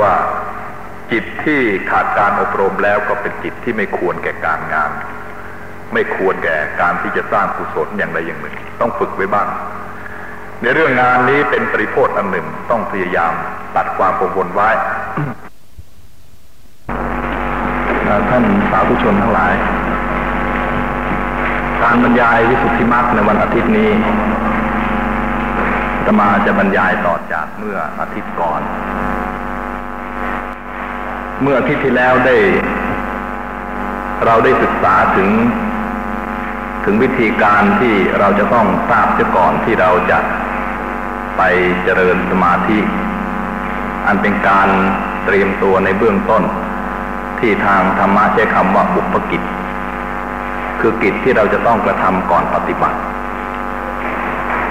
ว่าจิตที่ขาดการอบรมแล้วก็เป็นจิตที่ไม่ควรแก่การงาน ไม่ควรแก่การที่จะสร้างกุศลอย่างใดอย่างหนึ่ง ต้องฝึกไว้บ้าง ในเรื่องงานนี้เป็นปริโภทอันหนึ่งต้องพยายามตัดความกังวลไว้ท่านสาธุชนทั้งหลาย การบรรยายวิสุทธิมรรคในวันอาทิตย์นี้จะมาจะบรรยายต่อจากเมื่ออาทิตย์ก่อน เมื่ออาทิตย์ที่แล้วได้ เราได้ศึกษาถึง ถึงวิธีการที่เราจะต้องทราบเสียก่อนที่เราจะไปเจริญสมาธิ อันเป็นการเตรียมตัวในเบื้องต้น ที่ทางธรรมะใช้คำว่าบุพกิจ คือกิจที่เราจะต้องกระทำก่อนปฏิบัติ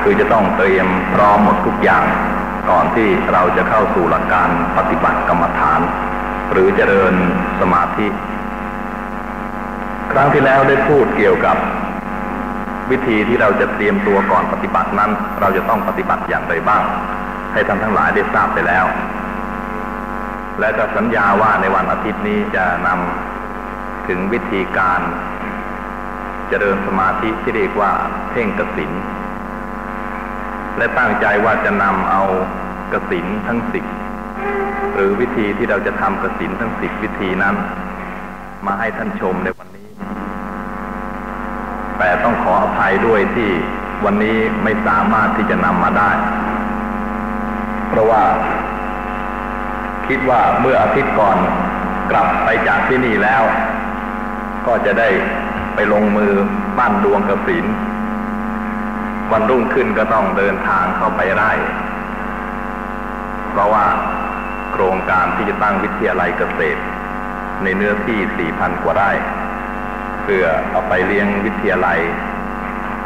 คือจะต้องเตรียมพร้อมหมดทุกอย่างก่อนที่เราจะเข้าสู่หลักการปฏิบัติกรรมฐาน หรือเจริญสมาธิ ครั้งที่แล้วได้พูดเกี่ยวกับ วิธีที่เราจะเตรียมตัวก่อนปฏิบัตินั้น เราจะต้องปฏิบัติอย่างไรบ้าง ให้ท่านทั้งหลายได้ทราบไปแล้ว และก็สัญญาว่าในวันอาทิตย์นี้จะนำถึงวิธีการเจริญสมาธิที่เรียกว่าเพ่งกสินและตั้งใจว่าจะนำเอากสินทั้งสิบ รือวิธีที่เราจะทำกสินทั้งสิบวิธีนั้น มาให้ท่านชมในวันนี้ แต่ต้องขออภัยด้วยที่วันนี้ไม่สามารถที่จะนำมาได้ เพราะว่า คิดว่าเมื่ออาทิตย์ก่อนกลับไปจากที่นี่แล้ว ก็จะได้ไปลงมือปั้นดวงกระสินวันรุ่งขึ้นก็ต้องเดินทางเข้าไปไร่ เพราะว่า โครงการที่จะตั้งวิทยาลัยเกษตร ในเนื้อที่สี่พันกว่าไร่ เพื่อเอาไปเลี้ยงวิทยาลัย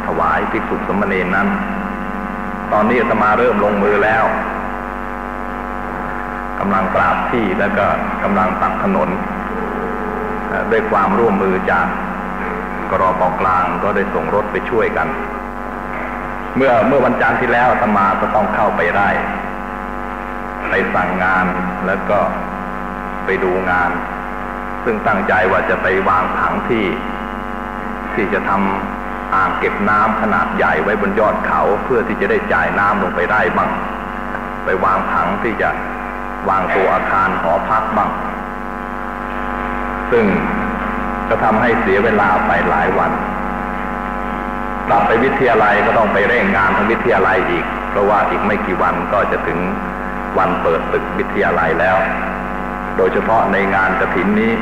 ถวายภิกษุสมณีนั้น ตอนนี้อาตมาเริ่มลงมือแล้วกำลังปราบที่แล้วก็กำลังตัดถนน ด้วยความร่วมมือจากกรอปกลางก็ได้ส่งรถไปช่วยกัน เมื่อเมื่อวันจันทร์ที่แล้วธรรมาก็ต้องเข้าไปไร่ ไปสั่งงานแล้วก็ไปดูงาน ซึ่งตั้งใจว่าจะไปวางผังที่ ที่จะทำอ่างเก็บน้ำขนาดใหญ่ไว้บนยอดเขาเพื่อที่จะได้จ่ายน้ำลงไปไร่บ้าง ไปวางผังที่จะวางตัวอาคารหอพักบ้าง ซึ่งจะทำให้เสียเวลาไปหลายวันกลับไปวิทยาลัยก็ต้องไปเร่งงานทางวิทยาลัยอีก เพราะว่าอีกไม่กี่วันก็จะถึง วันเปิดตึกวิทยาลัยแล้ว โดยเฉพาะในงานกระถินนี้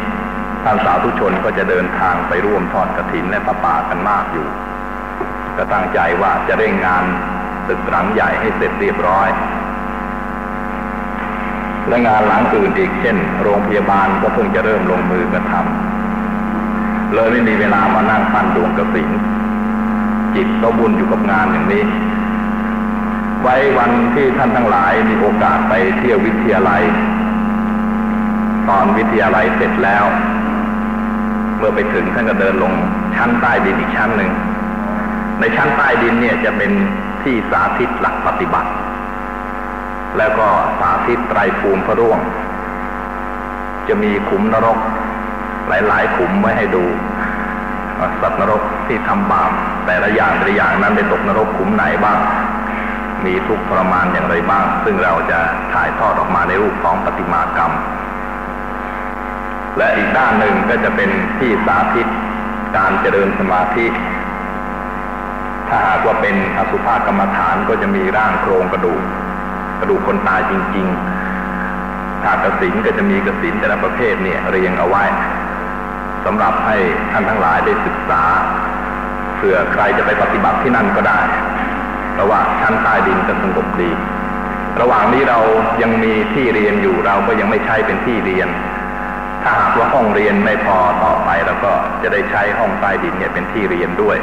ท่านสาธุชนก็จะเดินทางไปร่วมทอดกระถินและประป่ากันมากอยู่ก็ตั้งใจว่าจะเร่งงานตึกหลังใหญ่ให้เสร็จเรียบร้อย และงานหลังอื่นอีกเช่น โรงพยาบาลก็เพิ่งจะเริ่มลงมือกระทำเลยไม่มีเวลามานั่งปั้นดวงกระสินจิตก็บุญอยู่กับงานอย่างนี้ ไว้วันที่ท่านทั้งหลายมีโอกาสไปเที่ยววิทยาลัย ตอนวิทยาลัยเสร็จแล้ว เมื่อไปถึงท่านก็เดินลงชั้นใต้ดินอีกชั้นหนึ่ง ในชั้นใต้ดินเนี่ยจะเป็นที่สาธิตหลักปฏิบัติ แล้วก็สาธิตไตรภูมิพระร่วง จะมีขุมนรก หลายๆขุมไว้ให้ดูสัตว์นรกที่ทำบาปแต่ละอย่างแต่ละอย่างนั้นได้ตกนรกขุมไหนบ้าง มีทุกทรมานอย่างไรบ้าง ซึ่งเราจะถ่ายทอดออกมาในรูปของปฏิมากรรม และอีกด้านหนึ่งก็จะเป็นที่สาธิตการเจริญสมาธิ ถ้าหากว่าเป็นอสุภกรรมฐานก็จะมีร่างโครงกระดูก กระดูกคนตายจริง ๆ ถ้ากระสินก็จะมีกระสินแต่ละประเภทเนี่ยเรียงเอาไว้สำหรับให้ท่านทั้งหลายได้ศึกษาเผื่อใครจะไปปฏิบัติที่นั่นก็ได้ เพราะว่าชั้นใต้ดินจะสงบดี ระหว่างนี้เรายังมีที่เรียนอยู่เราก็ยังไม่ใช้เป็นที่เรียน ถ้าหากว่าห้องเรียนไม่พอต่อไปเราก็จะได้ใช้ห้องใต้ดินเนี่ยเป็นที่เรียนด้วย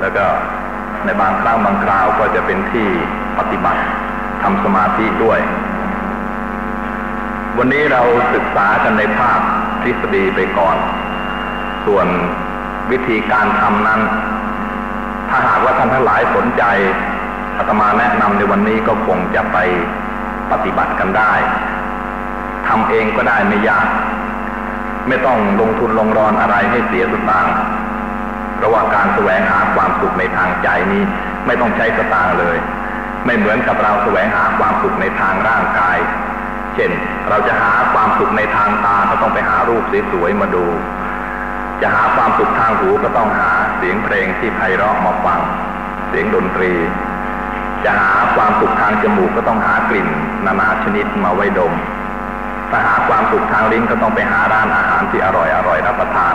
แล้วก็ในบางครั้งบางคราวก็จะเป็นที่ปฏิบัติทำสมาธิด้วย วันนี้เราศึกษากันในภาคทฤษฎีไปก่อน ส่วนวิธีการทำนั้น ถ้าหากว่าท่านทั้งหลายสนใจอาตมาแนะนำในวันนี้ก็คงจะไปปฏิบัติกันได้ทำเองก็ได้ไม่ยาก ไม่ต้องลงทุนลงรอนอะไรให้เสียสตางค์เพราะว่าการแสวงหาความสุขในทางใจนี้ ไม่ต้องใช้สตางค์เลย ไม่เหมือนกับเราแสวงหาความสุขในทางร่างกาย เช่น เราจะหาความสุขในทางตาก็ต้องไปหารูปสวยๆมาดู จะหาความสุขทางหูก็ต้องหา เสียงเพลงที่ไพเราะมาฟัง เสียงดนตรี จะหาความสุขทางจมูกก็ต้องหากลิ่น นานาชนิดมาไว้ดมถ้าหาความสุขทางลิ้นก็ต้องไปหาร้านอาหารที่อร่อยอร่อยรับประทาน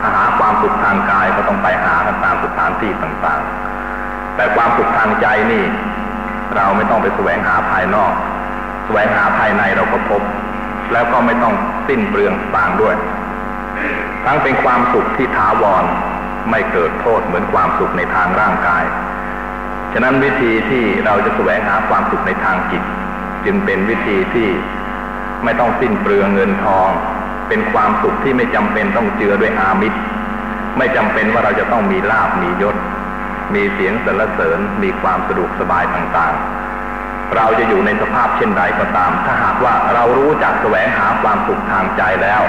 ถ้าหาความสุขทางกายก็ต้องไปหาตามสถานที่ต่างๆ แต่ความสุขทางใจนี่ เราไม่ต้องไปแสวงหาภายนอก แสวงหาภายในเราก็พบ แล้วก็ไม่ต้องสิ้นเปลืองสตางด้วย ทั้งเป็นความสุขที่ถาวรไม่เกิดโทษเหมือนความสุขในทางร่างกาย ฉะนั้นวิธีที่เราจะแสวงหาความสุขในทางจิต จึงเป็นวิธีที่ไม่ต้องสิ้นเปลืองเงินทอง เป็นความสุขที่ไม่จำเป็นต้องเจือด้วยอามิตร ไม่จำเป็นว่าเราจะต้องมีลาบมียศ มีเสียงสรรเสริญมีความสะดวกสบายต่างๆ เราจะอยู่ในสภาพเช่นใดก็ตาม ถ้าหากว่าเรารู้จักแสวงหาความสุขทางใจแล้ว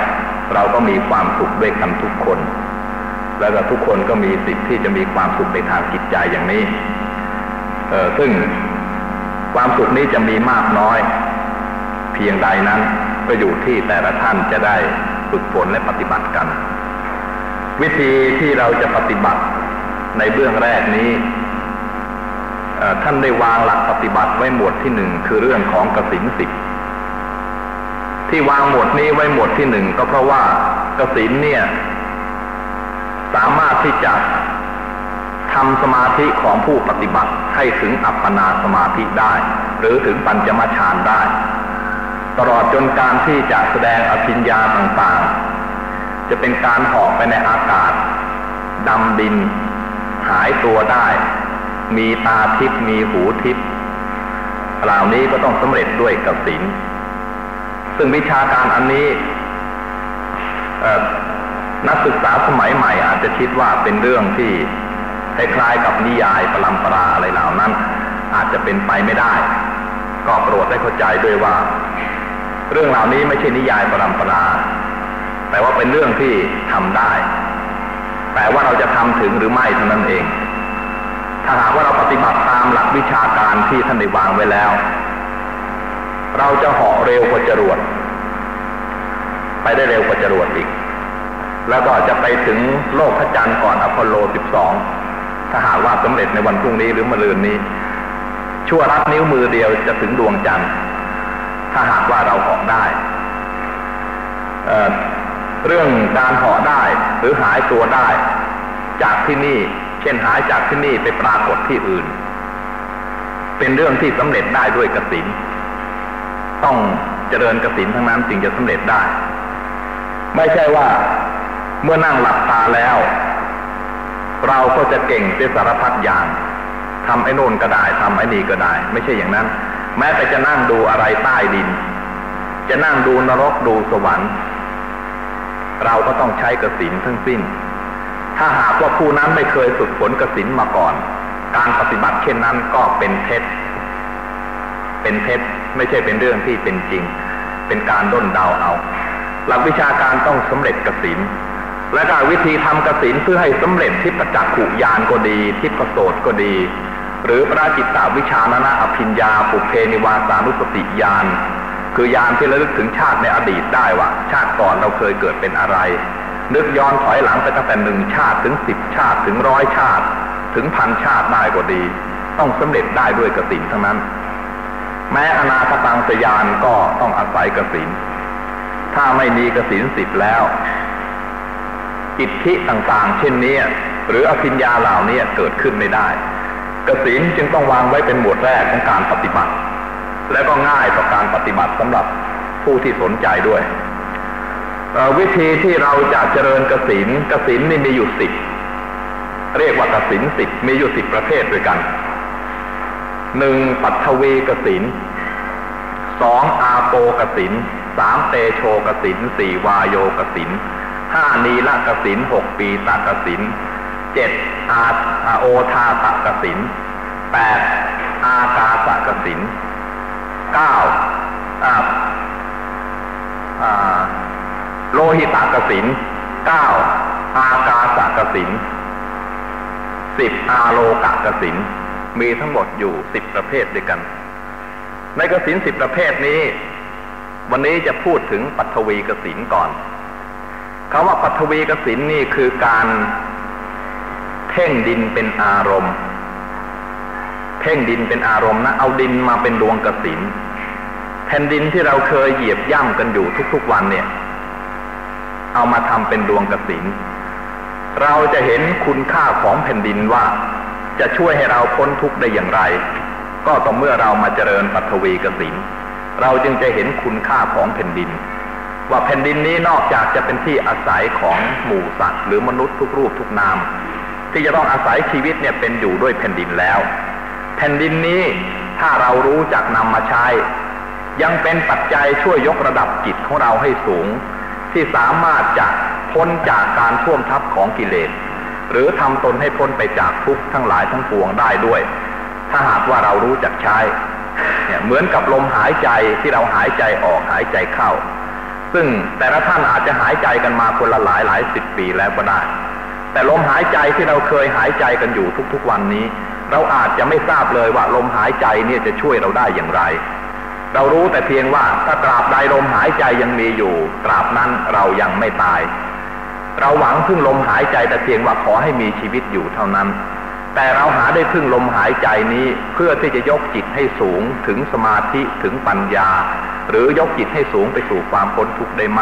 เราก็มีความสุขด้วยกันทุกคน แล้วก็ทุกคนก็มีสิทธิ์ที่จะมีความสุขในทางจิตใจอย่างนี้เออซึ่งความสุขนี้จะมีมากน้อย เพียงใดนั้นก็อยู่ที่แต่ละท่านจะได้ฝึกฝนและปฏิบัติกัน วิธีที่เราจะปฏิบัติในเบื้องแรกนี้ท่านได้วางหลักปฏิบัติไว้หมวดที่หนึ่งคือเรื่องของกสินสิบ ที่วางหมวดนี้ไว้หมวดที่หนึ่งก็เพราะว่ากสินเนี่ย สามารถที่จะทำสมาธิของผู้ปฏิบัติให้ถึงอัปปนาสมาธิได้ หรือถึงปัญจมฌานได้ ตลอดจนการที่จะแสดงอภิญญาต่างๆ จะเป็นการหอกไปในอากาศดำดิน หายตัวได้ มีตาทิพมีหูทิพเหล่านี้ก็ต้องสำเร็จด้วยกับศีล ซึ่งวิชาการอันนี้นักศึกษาสมัยใหม่อาจจะคิดว่าเป็นเรื่องที่คล้ายๆกับนิยายปรัมปราอะไรเหล่านั้น อาจจะเป็นไปไม่ได้ ก็โปรดได้เข้าใจด้วยว่า เรื่องเหล่านี้ไม่ใช่นิยายปรำปราแต่ว่าเป็นเรื่องที่ทำได้ แต่ว่าเราจะทำถึงหรือไม่เท่านั้นเอง ถ้าหากว่าเราปฏิบัติตามหลักวิชาการที่ท่านได้วางไว้แล้ว เราจะเหาะเร็วกว่าจรวดไปได้เร็วกว่าจรวดอีก แล้วก็จะไปถึงโลกพระจันทร์ก่อนอพอลโล 12 ถ้าหากว่าสำเร็จในวันพรุ่งนี้หรือมะรืนนี้ ชั่วรัดนิ้วมือเดียวจะถึงดวงจันทร์ ถ้าหากว่าเราเหาะได้เเรื่องการเหาะได้หรือหายตัวได้ จากที่นี่ เช่นหายจากที่นี่ไปปรากฏที่อื่น เป็นเรื่องที่สำเร็จได้ด้วยกสิน ต้องเจริญกสินทั้งนั้นจึงจะสำเร็จได้ ไม่ใช่ว่าเมื่อนั่งหลับตาแล้ว เราก็จะเก่งเป็นสารพัดอย่างทำไอ้โน่นก็ได้ทำไอ้นี่ก็ได้ ไม่ใช่อย่างนั้น แม้แต่จะนั่งดูอะไรใต้ดิน จะนั่งดูนรกดูสวรรค์ เราก็ต้องใช้กสินทั้งสิ้น ถ้าหากว่าผู้นั้นไม่เคยฝึกฝนกสินมาก่อน การปฏิบัติเช่นนั้นก็เป็นเท็จเป็นเท็จ ไม่ใช่เป็นเรื่องที่เป็นจริง เป็นการด้นเดาเอา หลักวิชาการต้องสำเร็จกสินและการวิธีทำกสินเพื่อให้สำเร็จทิพจักขุยานก็ดีทิพโสตก็ดี หรือพระจิตตวิชานานาอภิญญาปุเพนิวาสานุสติญาณคือยานที่ระลึกถึงชาติในอดีตได้ว่า ชาติก่อนเราเคยเกิดเป็นอะไร นึกย้อนถอยหลังไปตั้งแต่หนึ่งชาติถึงสิบชาติถึงร้อยชาติ ถึงพันชาติได้ก็ดี ต้องสำเร็จได้ด้วยกสินทั้งนั้น แม้อนาคตังสยานก็ต้องอาศัยกสินถ้าไม่มีกสินสิทธิ์แล้ว อิทธิต่างๆ เช่นนี้หรืออภิญญาเหล่านี้เกิดขึ้นไม่ได้กสินจึงต้องวางไว้เป็นหมวดแรกของการปฏิบัติ และก็ง่ายต่อการปฏิบัติสำหรับผู้ที่สนใจด้วย วิธีที่เราจะเจริญกสินกสินนี่มีอยู่สิบเรียกว่ากสินสิบมีอยู่สิบประเภทด้วยกัน หนึ่งปัทวีกสินสองอาโปกสินสามเตโชกสินสี่วายโยกสินห้านีละกสินหกปีตากสินเจ็ดอาโอทาตกสินแปดอากาสกสินเก้าโลหิตากสินเก้าอากาสากสินสิบอาโลกากสิน มีทั้งหมดอยู่สิบประเภทด้วยกัน ในกสินสิบประเภทนี้ วันนี้จะพูดถึงปัทวีกสินก่อนคำว่าปัทวีกสินนี่คือการเพ่งดินเป็นอารมณ์ เพ่งดินเป็นอารมณ์นะเอาดินมาเป็นดวงกสินแผ่นดินที่เราเคยเหยียบย่ำกันอยู่ทุกๆวันเนี่ย เอามาทำเป็นดวงกสินเราจะเห็นคุณค่าของแผ่นดินว่า จะช่วยให้เราพ้นทุกข์ได้อย่างไร ก็ต่อเมื่อเรามาเจริญปัทวีกสินเราจึงจะเห็นคุณค่าของแผ่นดิน ว่าแผ่นดินนี้นอกจากจะเป็นที่อาศัยของหมู่สัตว์หรือมนุษย์ทุกรูปทุกนาม ที่จะต้องอาศัยชีวิตเนี่ยเป็นอยู่ด้วยแผ่นดินแล้ว แผ่นดินนี้ถ้าเรารู้จักนำมาใช้ ยังเป็นปัจจัยช่วยยกระดับจิตของเราให้สูง ที่สามารถจะพ้นจากการท่วมทับของกิเลส หรือทำตนให้พ้นไปจากทุกข์ทั้งหลายทั้งปวงได้ด้วย ถ้าหากว่าเรารู้จักใช้เนี่ยเหมือนกับลมหายใจที่เราหายใจออกหายใจเข้า ซึ่งแต่ละท่านอาจจะหายใจกันมาคนละหลายหลายสิบปีแล้วก็ได้ แต่ลมหายใจที่เราเคยหายใจกันอยู่ทุกๆวันนี้ เราอาจจะไม่ทราบเลยว่าลมหายใจเนี่ยจะช่วยเราได้อย่างไร เรารู้แต่เพียงว่าถ้าตราบใดลมหายใจยังมีอยู่ ตราบนั้นเรายังไม่ตาย เราหวังพึ่งลมหายใจแต่เพียงว่าขอให้มีชีวิตอยู่เท่านั้น แต่เราหาได้พึ่งลมหายใจนี้เพื่อที่จะยกจิตให้สูงถึงสมาธิถึงปัญญา หรือยกจิตให้สูงไปสู่ความพ้นทุกข์ได้ไหม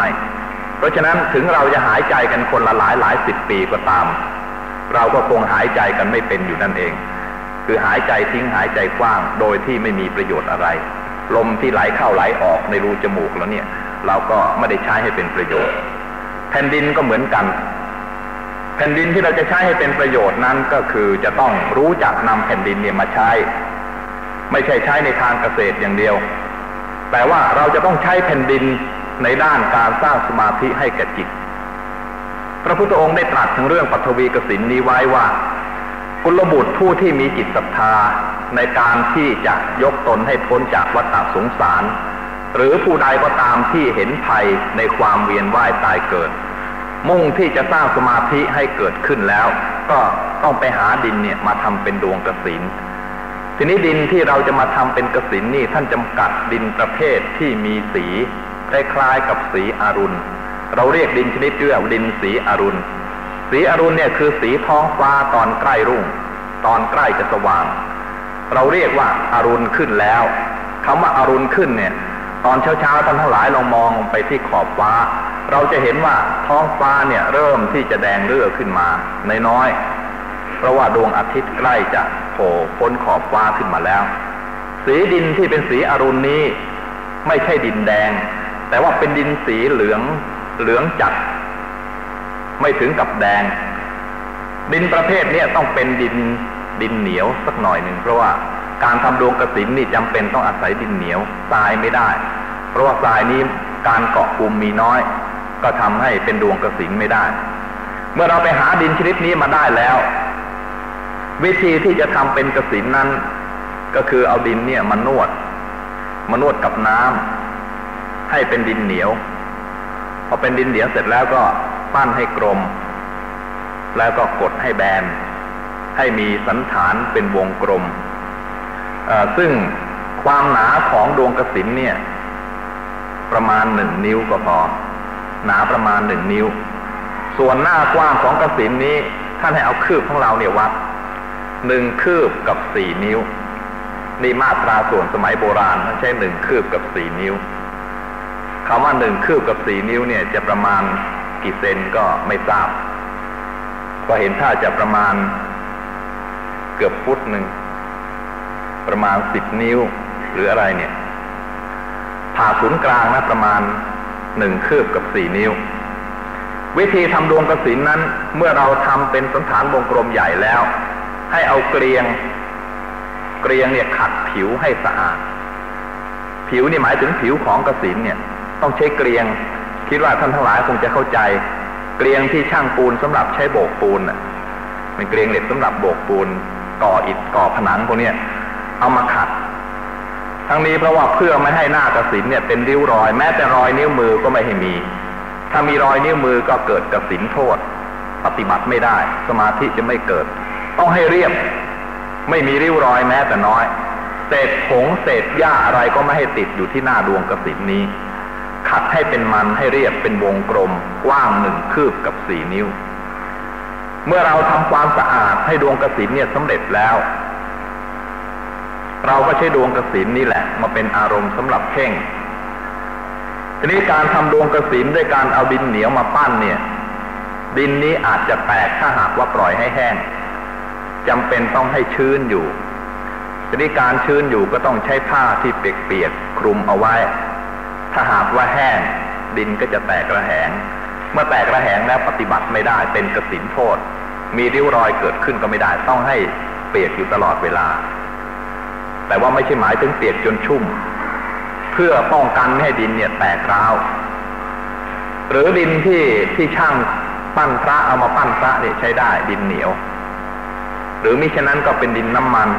เพราะฉะนั้นถึงเราจะหายใจกันคนละหลายหลายสิบปีก็ตาม เราก็คงหายใจกันไม่เป็นอยู่นั่นเอง คือหายใจทิ้งหายใจกว้างโดยที่ไม่มีประโยชน์อะไร ลมที่ไหลเข้าไหลออกในรูจมูกแล้วเนี่ย เราก็ไม่ได้ใช้ให้เป็นประโยชน์ แผ่นดินก็เหมือนกัน แผ่นดินที่เราจะใช้ให้เป็นประโยชน์นั้นก็คือจะต้องรู้จักนำแผ่นดินเนี่ยมาใช้ ไม่ใช่ใช้ในทางเกษตรอย่างเดียว แต่ว่าเราจะต้องใช้แผ่นดินในด้านการสร้างสมาธิให้แก่จิต พระพุทธองค์ได้ตรัสถึงเรื่องปัทวีกสินนี้ไว้ว่ากุลบุตรผู้ที่มีจิตศรัทธาในการที่จะยกตนให้พ้นจากวัฏสงสาร หรือผู้ใดก็ตามที่เห็นภัยในความเวียนว่ายตายเกิด มุ่งที่จะสร้างสมาธิให้เกิดขึ้นแล้ว ก็ต้องไปหาดินเนี่ยมาทำเป็นดวงกสินทีนี้ดินที่เราจะมาทำเป็นกสินนี่ท่านจำกัดดินประเภทที่มีสีคล้ายๆกับสีอรุณ เราเรียกดินชนิดเรียกดินสีอรุณ สีอรุณเนี่ยคือสีท้องฟ้าตอนใกล้รุ่ง ตอนใกล้จะสว่าง เราเรียกว่าอารุณขึ้นแล้วคำว่าอารุณขึ้นเนี่ย ตอนเช้าๆท่านทั้งหลายลองมองไปที่ขอบฟ้า เราจะเห็นว่าท้องฟ้าเนี่ยเริ่มที่จะแดงเรื่อขึ้นมาในน้อย เพราะว่าดวงอาทิตย์ใกล้จะโผล่พ้นขอบฟ้าขึ้นมาแล้ว สีดินที่เป็นสีอรุณนี้ ไม่ใช่ดินแดง แต่ว่าเป็นดินสีเหลืองเหลืองจัด ไม่ถึงกับแดง ดินประเภทนี้ต้องเป็นดินดินเหนียวสักหน่อยหนึ่งเพราะว่า การทำดวงกระสินนี่จำเป็นต้องอาศัยดินเหนียวทรายไม่ได้ เพราะว่าทรายนี้การเกาะกลุ่มมีน้อย ก็ทำให้เป็นดวงกระสินไม่ได้ เมื่อเราไปหาดินชนิดนี้มาได้แล้ว วิธีที่จะทำเป็นกระสินนั้น ก็คือเอาดินเนี่ยมานวดมานวดกับน้ำให้เป็นดินเหนียวพอเป็นดินเหนียวเสร็จแล้วก็ปั้นให้กลม แล้วก็กดให้แบนให้มีสันฐานเป็นวงกลม ซึ่งความหนาของดวงกระสินเนี่ย ประมาณหนึ่งนิ้วก็พอ หนาประมาณหนึ่งนิ้ว ส่วนหน้ากว้างของกระสินนี้ท่านให้เอาคืบของเราเนี่ยวัดหนึ่งคืบกับสี่นิ้ว นี่มาตราส่วนสมัยโบราณท่านใช้หนึ่งคืบกับสี่นิ้วคำว่าหนึ่งคืบกับสี่นิ้วเนี่ยจะประมาณกี่เซนก็ไม่ทราบก็เห็นถ้าจะประมาณเกือบฟุตหนึ่ง ประมาณสิบนิ้ว หรืออะไรเนี่ย ผ่าศูนย์กลางนะประมาณหนึ่งคืบกับสี่นิ้ว วิธีทำดวงกระสินนั้น เมื่อเราทำเป็นสันฐานวงกลมใหญ่แล้ว ให้เอาเกลียง เกลียงเนี่ยขัดผิวให้สะอาด ผิวนี่หมายถึงผิวของกระสินเนี่ย ต้องใช้เกลียง คิดว่าท่านทั้งหลายคงจะเข้าใจ เกลียงที่ช่างปูนสำหรับใช้โบกปูนอะเป็นเกลียงเหล็กสำหรับโบกปูนก่ออิฐก่อผนังพวกนี้ เอามาขัด ทั้งนี้เพราะว่าเพื่อไม่ให้หน้ากระสินเนี่ยเป็นริ้วรอย แม้แต่รอยนิ้วมือก็ไม่ให้มี ถ้ามีรอยนิ้วมือก็เกิดกระสินโทษ ปฏิบัติไม่ได้ สมาธิจะไม่เกิด ต้องให้เรียบ ไม่มีริ้วรอยแม้แต่น้อยเศษผงเศษหญ้าอะไรก็ไม่ให้ติดอยู่ที่หน้าดวงกระสินนี้ขัดให้เป็นมันให้เรียบเป็นวงกลมกว้างหนึ่งคืบกับสี่นิ้ว เมื่อเราทำความสะอาดให้ดวงกระสินเนี่ยสำเร็จแล้ว เราก็ใช้ดวงกสินนี่แหละ มาเป็นอารมณ์สำหรับเพ่ง ทีนี้การทำดวงกสินด้วยการเอาดินเหนียวมาปั้นเนี่ย ดินนี้อาจจะแตกถ้าหากว่าปล่อยให้แห้งจำเป็นต้องให้ชื้นอยู่ ทีนี้การชื้นอยู่ก็ต้องใช้ผ้าที่เปียกๆคลุมเอาไว้ ถ้าหากว่าแห้ง ดินก็จะแตกระแหง เมื่อแตกระแหงแล้วปฏิบัติไม่ได้เป็นกสินโทษ มีริ้วรอยเกิดขึ้นก็ไม่ได้ต้องให้เปียกอยู่ตลอดเวลา แต่ว่าไม่ใช่หมายถึงเปียกจนชุ่ม เพื่อป้องกันไม่ให้ดินเนี่ยแตกร้าว หรือดินที่ที่ช่างปั้นพระเอามาปั้นพระเนี่ยใช้ได้ดินเหนียว หรือมิฉะนั้นก็เป็นดินน้ำมัน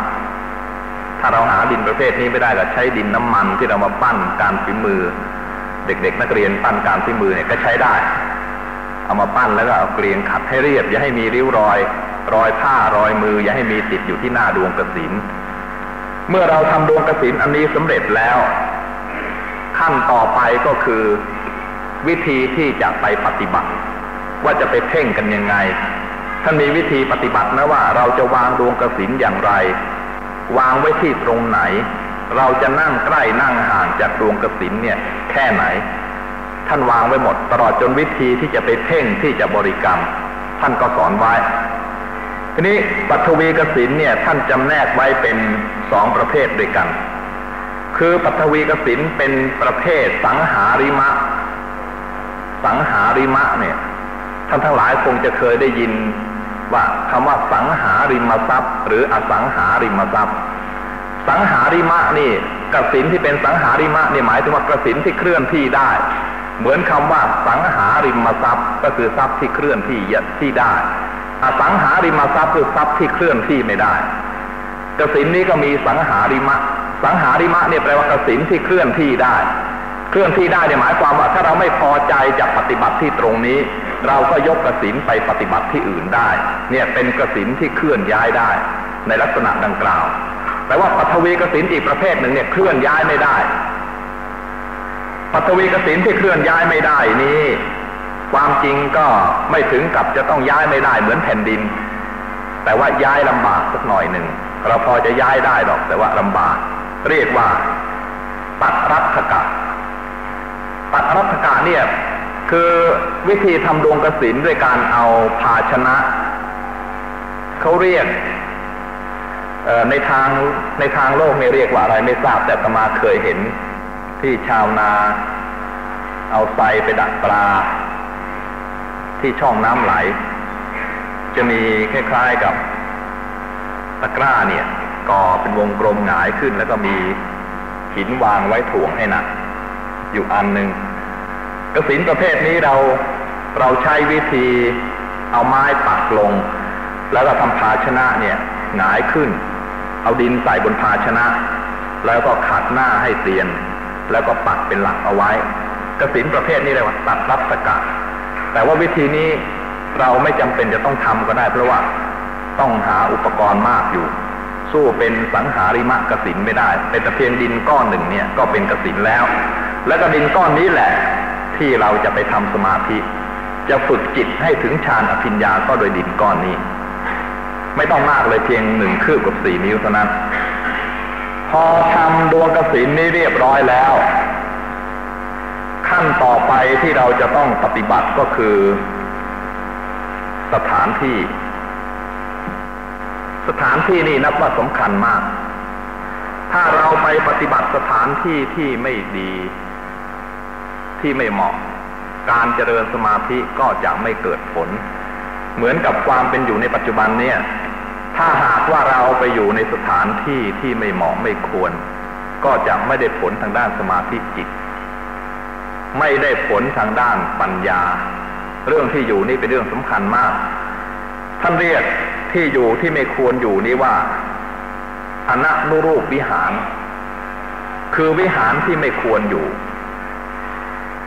ถ้าเราหาดินประเภทนี้ไม่ได้ก็ใช้ดินน้ำมันที่เรามาปั้นการฝีมือ เด็กๆนักเรียนปั้นการฝีมือเนี่ยก็ใช้ได้ เอามาปั้นแล้วก็เอาเกลียงขัดให้เรียบ อย่าให้มีริ้วรอย รอยผ้ารอยมือ อย่าให้มีติดอยู่ที่หน้าดวงกระสิน เมื่อเราทำดวงกสินอันนี้สำเร็จแล้ว ขั้นต่อไปก็คือ วิธีที่จะไปปฏิบัติ ว่าจะไปเพ่งกันยังไง ท่านมีวิธีปฏิบัตินะว่าเราจะวางดวงกสินอย่างไร วางไว้ที่ตรงไหน เราจะนั่งใกล้นั่งห่างจากดวงกสินเนี่ย แค่ไหน ท่านวางไว้หมด ตลอดจนวิธีที่จะไปเพ่งที่จะบริกรรม ท่านก็สอนไว้ ทีนี้ปัทวีกสินเนี่ยท่านจำแนกไว้เป็นสองประเภทด้วยกัน คือปัทวีกสินเป็นประเภทสังหาริมะ สังหาริมะเนี่ยท่านทั้งหลายคงจะเคยได้ยินว่าคำว่าสังหาริมทรัพย์ หรืออสังหาริมทรัพย์ สังหาริมะนี่กสินที่เป็นสังหาริมะนี่หมายถึงว่ากสินที่เคลื่อนที่ได้ เหมือนคำว่าสังหาริมทรัพย์ ก็คือทรัพย์ที่เคลื่อนที่ที่ได้ อสังหาริมทรัพย์คือทรัพย์ที่เคลื่อนที่ไม่ได้กสินนี้ก็มีสังหาริมะ สังหาริมะเนี่ยแปลว่ากสินที่เคลื่อนที่ได้ เคลื่อนที่ได้เนี่ยหมายความว่าถ้าเราไม่พอใจจากปฏิบัติที่ตรงนี้ เราก็ยกกสินไปปฏิบัติที่อื่นได้ เนี่ยเป็นกสินที่เคลื่อนย้ายได้ ในลักษณะดังกล่าวแต่ว่าปัทวีกสินอีกประเภทหนึ่งเนี่ยเคลื่อนย้ายไม่ได้ปัทวีกสินที่เคลื่อนย้ายไม่ได้นี้ ความจริงก็ไม่ถึงกับจะต้องย้ายไม่ได้เหมือนแผ่นดิน แต่ว่าย้ายลำบากสักหน่อยหนึ่ง เราพอจะย้ายได้หรอกแต่ว่าลำบาก เรียกว่าตัดรัฐกะตัดรัฐกะเนี่ยคือวิธีทำดวงกสินด้วยการเอาภาชนะเขาเรียกในทางในทางโลกไม่เรียกว่าอะไรไม่ทราบแต่ตมาเคยเห็นที่ชาวนา เอาไซไปดักปลา ที่ช่องน้ำไหล จะมีคล้ายๆกับตะกร้าเนี่ยก่อเป็นวงกลมหงายขึ้น แล้วก็มีหินวางไว้ถ่วงให้หนัก อยู่อันหนึ่งกระสินประเภทนี้เราเราใช้วิธีเอาไม้ปักลง แล้วก็ทำภาชนะเนี่ยหงายขึ้น เอาดินใส่บนภาชนะ แล้วก็ขัดหน้าให้เตียน แล้วก็ปักเป็นหลักเอาไว้กระสินประเภทนี้เรียกว่าตัดรับสกัด แต่ว่าวิธีนี้เราไม่จำเป็นจะต้องทำก็ได้ เพราะว่าต้องหาอุปกรณ์มากอยู่ สู้เป็นสังหาริมะกสินไม่ได้เป็นแต่เพียงดินก้อนหนึ่งเนี่ยก็เป็นกสินแล้ว แล้วก็ดินก้อนนี้แหละ ที่เราจะไปทำสมาธิ จะฝึกจิตให้ถึงฌานอภิญญาก็โดยดินก้อนนี้ ไม่ต้องมากเลยเพียงหนึ่งคืบกับสี่นิ้วเท่านั้น พอทำดวงกสินนี้เรียบร้อยแล้ว ขั้นต่อไปที่เราจะต้องปฏิบัติก็คือ สถานที่ สถานที่นี่นับว่าสำคัญมาก ถ้าเราไปปฏิบัติสถานที่ที่ไม่ดี ที่ไม่เหมาะ การเจริญสมาธิก็จะไม่เกิดผล เหมือนกับความเป็นอยู่ในปัจจุบันเนี่ย ถ้าหากว่าเราไปอยู่ในสถานที่ที่ไม่เหมาะไม่ควร ก็จะไม่ได้ผลทางด้านสมาธิจิต ไม่ได้ผลทางด้านปัญญา เรื่องที่อยู่นี่เป็นเรื่องสำคัญมาก ท่านเรียกที่อยู่ที่ไม่ควรอยู่นี้ว่าอนันุรูปวิหาร คือวิหารที่ไม่ควรอยู่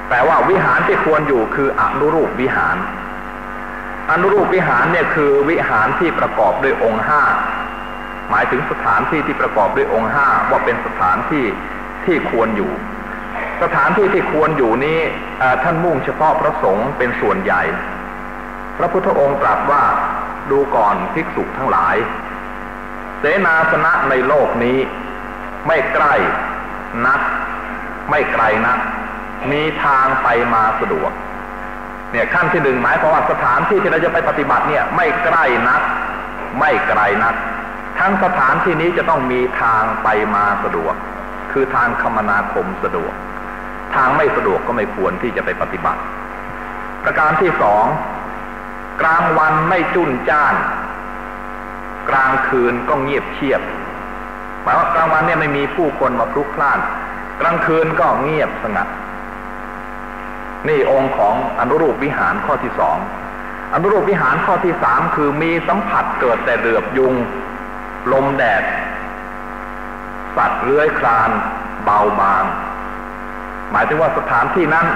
แต่ว่าวิหารที่ควรอยู่คืออนุรูปวิหาร อนุรูปวิหารเนี่ยคือวิหารที่ประกอบด้วยองค์ห้าหมายถึงสถานที่ที่ประกอบด้วยองค์ห้าว่าเป็นสถานที่ที่ควรอยู่ สถานที่ที่ควรอยู่นี้ท่านมุ่งเฉพาะพระสงฆ์เป็นส่วนใหญ่ พระพุทธองค์ตรัสว่าดูก่อนภิกษุทั้งหลาย เสนาสนะในโลกนี้ ไม่ใกล้นัก ไม่ไกลนัก มีทางไปมาสะดวก เนี่ยขั้นที่หนึ่งหมายความว่าสถานที่ที่เราจะไปปฏิบัติเนี่ย ไม่ใกล้นัก ไม่ไกลนัก ทั้งสถานที่นี้จะต้องมีทางไปมาสะดวก คือทางคมนาคมสะดวก ทางไม่สะดวกก็ไม่ควรที่จะไปปฏิบัติ ประการที่สองกลางวันไม่จุนจ้าน กลางคืนก็เงียบเชียบหมายว่ากลางวันเนี่ยไม่มีผู้คนมาพลุกพล่าน กลางคืนก็เงียบสงัด นี่องค์ของอนุรูปวิหารข้อที่สองอนุรูปวิหารข้อที่สามคือมีสัมผัสเกิดแต่เดือบยุง ลมแดด สัตว์เลื้อยคลาน เบาบาง หมายถึงว่าสถานที่นั้น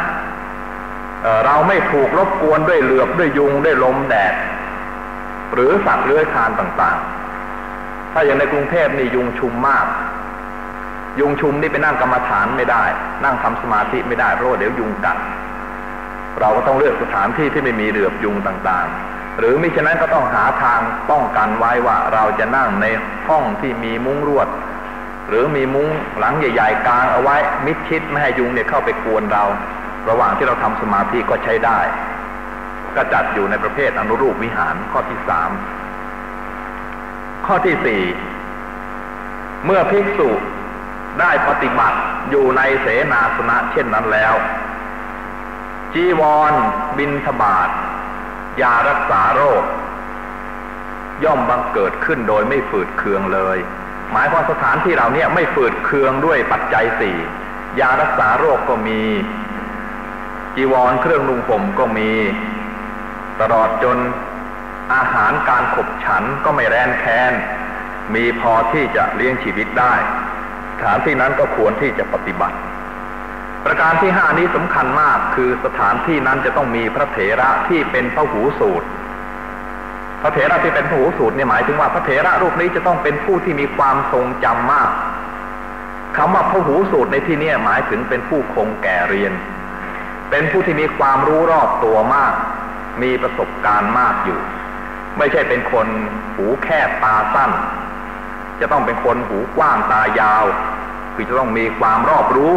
เราไม่ถูกรบกวนด้วยเหลือบด้วยยุงด้วยลมแดด หรือสัตว์เลื้อยคลานต่างๆ ถ้าอย่างในกรุงเทพนี่ยุงชุมมาก ยุงชุมนี่ไปนั่งกรรมฐานไม่ได้ นั่งทำสมาธิไม่ได้เพราะเดี๋ยวยุงกัดเราก็ต้องเลือกสถานที่ที่ไม่มีเหลือบยุงต่างๆ หรือมิฉะนั้นก็ต้องหาทางป้องกันไว้ว่าเราจะนั่งในห้องที่มีมุ้งรวด หรือมีมุ้งหลังใหญ่ๆกลางเอาไว้มิดชิดไม่ให้ยุงเนี่ยเข้าไปกวนเรา ระหว่างที่เราทำสมาธิก็ใช้ได้ ก็จัดอยู่ในประเภทอนุรูปวิหารข้อที่สามข้อที่สี่เมื่อภิกษุได้ปฏิบัติอยู่ในเสนาสนะเช่นนั้นแล้ว จีวร บินทบาทยารักษาโรค ย่อมบังเกิดขึ้นโดยไม่ฝืดเคืองเลย หมายความสถานที่เหล่านี้ไม่ฝืดเคืองด้วยปัจจัยสี่ยารักษาโรคก็มี จีวรเครื่องนุ่งห่มก็มี ตลอดจนอาหารการขบฉันก็ไม่แรนแค้น มีพอที่จะเลี้ยงชีวิตได้สถานที่นั้นก็ควรที่จะปฏิบัติ ประการที่ห้านี้สำคัญมากคือสถานที่นั้นจะต้องมีพระเถระที่เป็นพระหูสูตร พระเถระที่เป็นพระหูสูตรเนี่ยหมายถึงว่าพระเถระรูปนี้จะต้องเป็นผู้ที่มีความทรงจำมากคำว่าพระหูสูตรในที่นี้หมายถึงเป็นผู้คงแก่เรียน เป็นผู้ที่มีความรู้รอบตัวมาก มีประสบการณ์มากอยู่ ไม่ใช่เป็นคนหูแคบตาสั้น จะต้องเป็นคนหูกว้างตายาว คือจะต้องมีความรอบรู้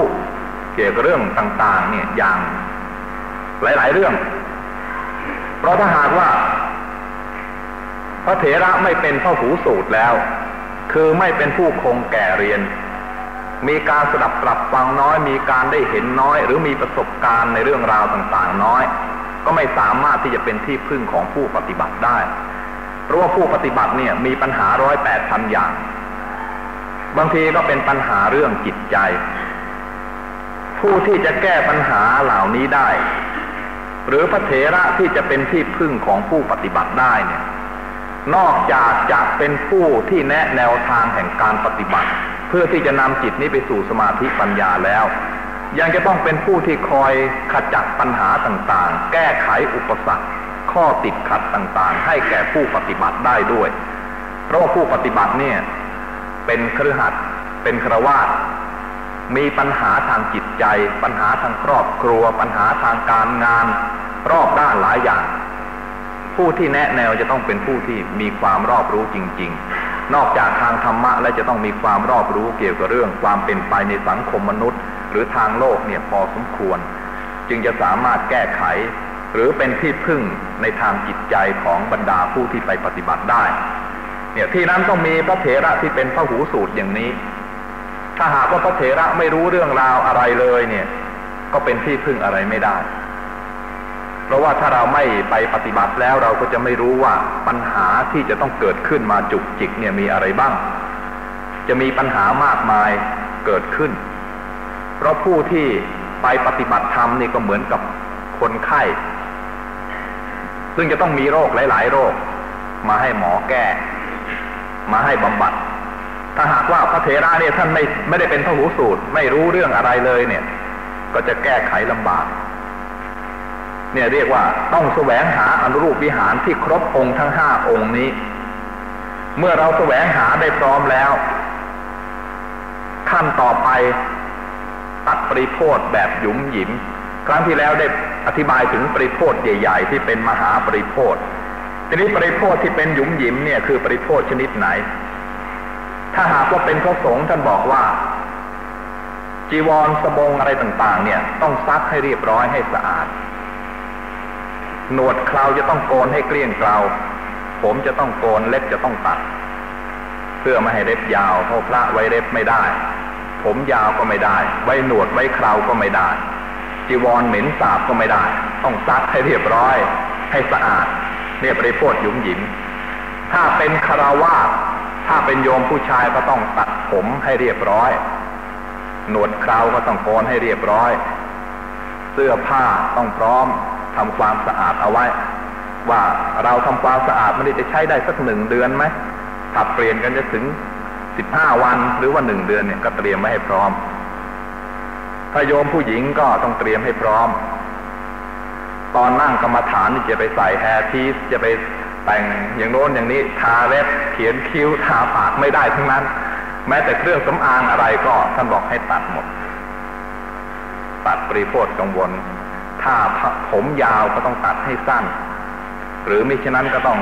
เกี่ยวกับเรื่องต่าง ๆ เนี่ยอย่าง หลาย ๆ เรื่อง เพราะถ้าหากว่า พระเถระไม่เป็นพ่อหูสูตรแล้ว คือไม่เป็นผู้คงแก่เรียน มีการสดับปรับฟังน้อย มีการได้เห็นน้อย หรือมีประสบการณ์ในเรื่องราวต่างๆ น้อย ก็ไม่สามารถที่จะเป็นที่พึ่งของผู้ปฏิบัติได้ เพราะว่าผู้ปฏิบัติเนี่ยมีปัญหาร้อยแปดพันอย่าง บางทีก็เป็นปัญหาเรื่องจิตใจ ผู้ที่จะแก้ปัญหาเหล่านี้ได้ หรือพระเถระที่จะเป็นที่พึ่งของผู้ปฏิบัติได้เนี่ย นอกจากจะเป็นผู้ที่แนะแนวทางแห่งการปฏิบัติ เพื่อที่จะนำจิตนี้ไปสู่สมาธิปัญญาแล้ว ยังจะต้องเป็นผู้ที่คอยขจัดปัญหาต่างๆ แก้ไขอุปสรรค ข้อติดขัดต่างๆ ให้แก่ผู้ปฏิบัติได้ด้วย เพราะผู้ปฏิบัติเนี่ยเป็นครือขัดเป็นครวาสมีปัญหาทางจิตใจ ปัญหาทางครอบครัว ปัญหาทางการงาน รอบด้านหลายอย่าง ผู้ที่แนะแนวจะต้องเป็นผู้ที่มีความรอบรู้จริง ๆ นอกจากทางธรรมะและจะต้องมีความรอบรู้เกี่ยวกับเรื่องความเป็นไปในสังคมมนุษย์ หรือทางโลกเนี่ยพอสมควร จึงจะสามารถแก้ไข หรือเป็นที่พึ่งในทางจิตใจของบรรดาผู้ที่ไปปฏิบัติได้ เนี่ยที่นั้นต้องมีพระเถระที่เป็นพระหูสูตรอย่างนี้ ถ้าหากว่าพระเถระไม่รู้เรื่องราวอะไรเลยเนี่ย ก็เป็นที่พึ่งอะไรไม่ได้ ราะว่าถ้าเราไม่ไปปฏิบัติแล้วเราก็จะไม่รู้ว่าปัญหาที่จะต้องเกิดขึ้นมาจุกจิกเนี่ยมีอะไรบ้าง จะมีปัญหามากมายเกิดขึ้น เพราะผู้ที่ไปปฏิบัติธรรมนี่ก็เหมือนกับคนไข้ ซึ่งจะต้องมีโรคหลาย ๆ โรค มาให้หมอแก้ มาให้บำบัด ถ้าหากว่าพระเถระเนี่ยท่านไม่ไม่ได้เป็นพระหูสูตร ไม่รู้เรื่องอะไรเลยเนี่ย ก็จะแก้ไขลำบาก เนี่ยเรียกว่าต้องแสวงหาอนุรูปวิหารที่ครบองค์ทั้งห้าองค์นี้ เมื่อเราแสวงหาได้พร้อมแล้ว ขั้นต่อไปตัดปริโพธแบบหยุมหยิม ครั้งที่แล้วได้อธิบายถึงปริโพธใหญ่ ๆ ที่เป็นมหาปริโพธทีนี้ปริโพธที่เป็นหยุมหยิมเนี่ยคือปริโพธชนิดไหน ถ้าหากว่าเป็นพระสงฆ์ท่านบอกว่า จีวรสบงอะไรต่าง ๆ เนี่ย ต้องซักให้เรียบร้อยให้สะอาด หนวดเคราจะต้องโกนให้เกลี้ยงเกลาผมจะต้องโกนเล็บจะต้องตัด เพื่อไม่ให้เล็บยาวเพราะพระไว้เล็บไม่ได้ ผมยาวก็ไม่ได้ ไว้หนวดไว้เคราก็ไม่ได้ จีวรเหม็นสาบก็ไม่ได้ ต้องซักให้เรียบร้อย ให้สะอาดเนี่ยปริโภทหยุ่มหยิมถ้าเป็นคาราวาสถ้าเป็นโยมผู้ชายก็ต้องตัดผมให้เรียบร้อย หนวดเคราก็ต้องโกนให้เรียบร้อย เสื้อผ้าต้องพร้อม ทำความสะอาดเอาไว้ ว่าเราทำความสะอาดมันจะใช้ได้สักหนึ่งเดือนไหมถ้าเปลี่ยนกันจะถึงสิบห้าวันหรือว่าหนึ่งเดือนเนี่ยก็เตรียมไว้ให้พร้อมถ้าโยมผู้หญิงก็ต้องเตรียมให้พร้อม ตอนนั่งกรรมฐานนี่จะไปใส่แฮร์ทีสจะไปแต่งอย่างโน้นอย่างนี้ทาเล็บเขียนคิ้วทาปากไม่ได้ทั้งนั้น แม้แต่เครื่องสำอางอะไรก็ท่านบอกให้ตัดหมด ตัดปริโภทกังวล ถ้าผมยาวก็ต้องตัดให้สั้น หรือมิฉะนั้นก็ต้อง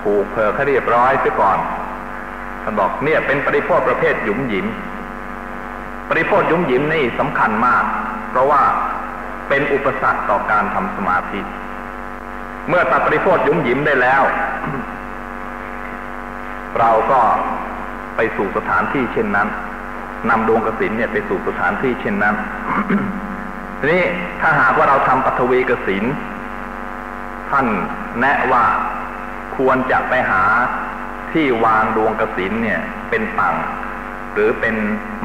ผูกเพอให้เรียบร้อยเสียก่อนท่านบอกเนี่ยเป็นปริโภทประเภทหยุมหยิม ปริโภทหยุมหยิมนี่สำคัญมาก เพราะว่าเป็นอุปสรรคต่อการทำสมาธิ เมื่อตัดปริโภทหยุมหยิมได้แล้ว เราก็ไปสู่สถานที่เช่นนั้นนำดวงกสินเนี่ยไปสู่สถานที่เช่นนั้น ทีนี้ถ้าหากว่าเราทำปัทวีกสินท่านแนะว่าควรจะไปหาที่วางดวงกสินเนี่ย เป็นตัง หรือเป็น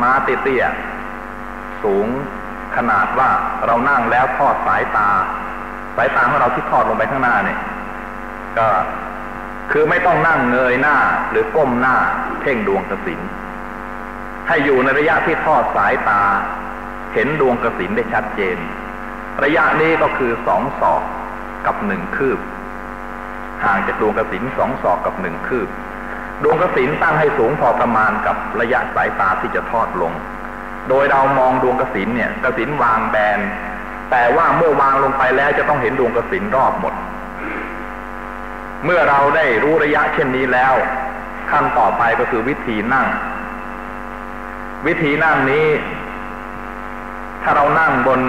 ม้าเตี้ยสูงขนาดว่าเรานั่งแล้วทอดสายตา สายตาของเราที่ทอดลงไปข้างหน้าเนี่ย ก็คือไม่ต้องนั่งเงยหน้าหรือก้มหน้าเพ่งดวงกสินให้อยู่ในระยะที่ทอดสายตา เห็นดวงกสินได้ชัดเจน ระยะนี้ก็คือสองศอกกับหนึ่งคืบ ห่างจากดวงกสินสองศอกกับหนึ่งคืบ ดวงกสินตั้งให้สูงพอประมาณกับระยะสายตาที่จะทอดลง โดยเรามองดวงกสินเนี่ยกสินวางแบน แต่ว่าเมื่อวางลงไปแล้วจะต้องเห็นดวงกสินรอบหมด เมื่อเราได้รู้ระยะเช่นนี้แล้วขั้นต่อไปก็คือวิธีนั่ง วิธีนั่งนี้ ถ้าเรานั่งบน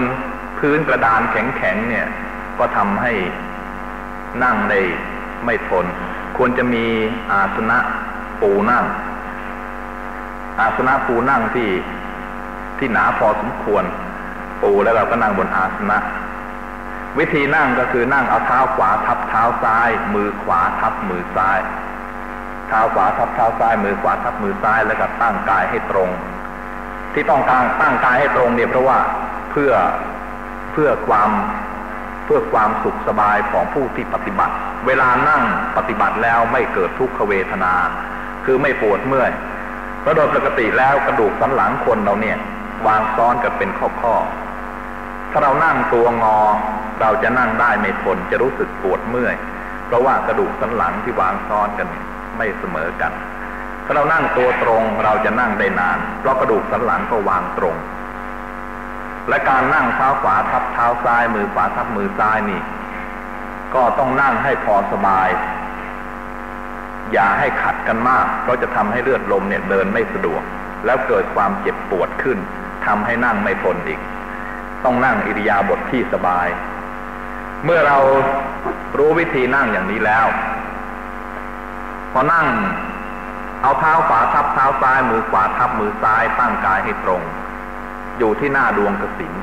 พื้นกระดานแข็งๆเนี่ย ก็ทำให้นั่งได้ไม่ทน ควรจะมีอาสนะปูนั่ง อาสนะปูนั่งที่ที่หนาพอสมควร ปูแล้วเราก็นั่งบนอาสนะ วิธีนั่งก็คือนั่งเอาเท้าขวาทับเท้าซ้าย มือขวาทับมือซ้าย เท้าขวาทับเท้าซ้าย มือขวาทับมือซ้ายแล้วก็ตั้งกายให้ตรง ที่ต้องการตั้งกายให้ตรงเนี่ยเพราะว่าเพื่อเพื่อความเพื่อความสุขสบายของผู้ที่ปฏิบัติ เวลานั่งปฏิบัติแล้วไม่เกิดทุกขเวทนา คือไม่ปวดเมื่อยเพราะโดยปกติแล้วกระดูกสันหลังคนเราเนี่ยวางซ้อนกันเป็นข้อๆถ้าเรานั่งตัวงอ เราจะนั่งได้ไม่ทนจะรู้สึกปวดเมื่อย เพราะว่ากระดูกสันหลังที่วางซ้อนกันไม่เสมอกัน ถ้าเรานั่งตัวตรงเราจะนั่งได้นาน เพราะกระดูกสันหลังก็วางตรง และการนั่งเท้าขวาทับเท้าซ้ายมือขวาทับมือซ้ายนี่ ก็ต้องนั่งให้พอสบาย อย่าให้ขัดกันมาก เพราะจะทำให้เลือดลมเนี่ยเดินไม่สะดวก แล้วเกิดความเจ็บปวดขึ้นทำให้นั่งไม่ทนอีก ต้องนั่งอิริยาบถทที่สบาย เมื่อเรารู้วิธีนั่งอย่างนี้แล้ว พอนั่ง เอาเท้าขวาทับเท้าซ้าย มือขวาทับมือซ้ายตั้งกายให้ตรง อยู่ที่หน้าดวงกสิน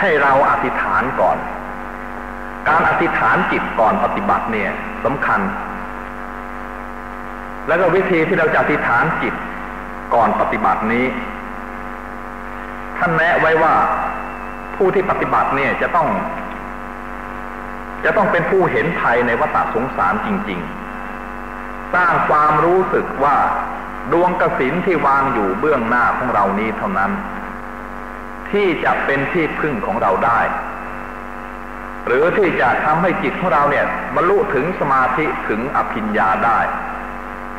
ให้เราอธิษฐานก่อน การอธิษฐานจิตก่อนปฏิบัติเนี่ยสำคัญ แล้วก็วิธีที่เราจะอธิษฐานจิตก่อนปฏิบัตินี้ ท่านแนะไว้ว่าผู้ที่ปฏิบัติเนี่ยจะต้อง จะต้องเป็นผู้เห็นภัยในวัฏสงสารจริง ๆ สร้างความรู้สึกว่าดวงกสินที่วางอยู่เบื้องหน้าของเรานี้เท่านั้น ที่จะเป็นที่พึ่งของเราได้ หรือที่จะทำให้จิตของเราเนี่ยบรรลุถึงสมาธิถึงอภิญญาได้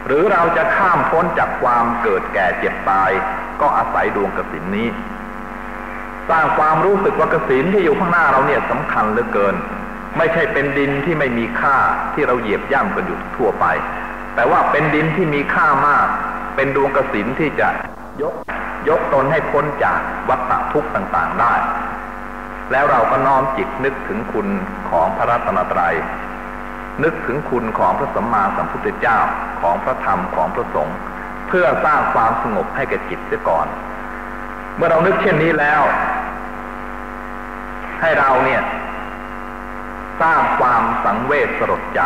หรือเราจะข้ามพ้นจากความเกิดแก่เจ็บตาย ก็อาศัยดวงกสินนี้ สร้างความรู้สึกว่ากสินที่อยู่ข้างหน้าเราเนี่ยสำคัญเหลือเกิน ไม่ใช่เป็นดินที่ไม่มีค่าที่เราเหยียบย่ำกันอยู่ทั่วไป แต่ว่าเป็นดินที่มีค่ามาก เป็นดวงกสินที่จะยกยกตนให้พ้นจากวัฏทุกข์ต่างๆได้ แล้วเราก็น้อมจิตนึกถึงคุณของพระรัตนตรัย นึกถึงคุณของพระสัมมาสัมพุทธเจ้าของพระธรรมของพระสงฆ์เพื่อสร้างความสงบให้แก่จิตเสียก่อน เมื่อเรานึกเช่นนี้แล้ว ให้เราเนี่ย สร้างความสังเวชสลดใจ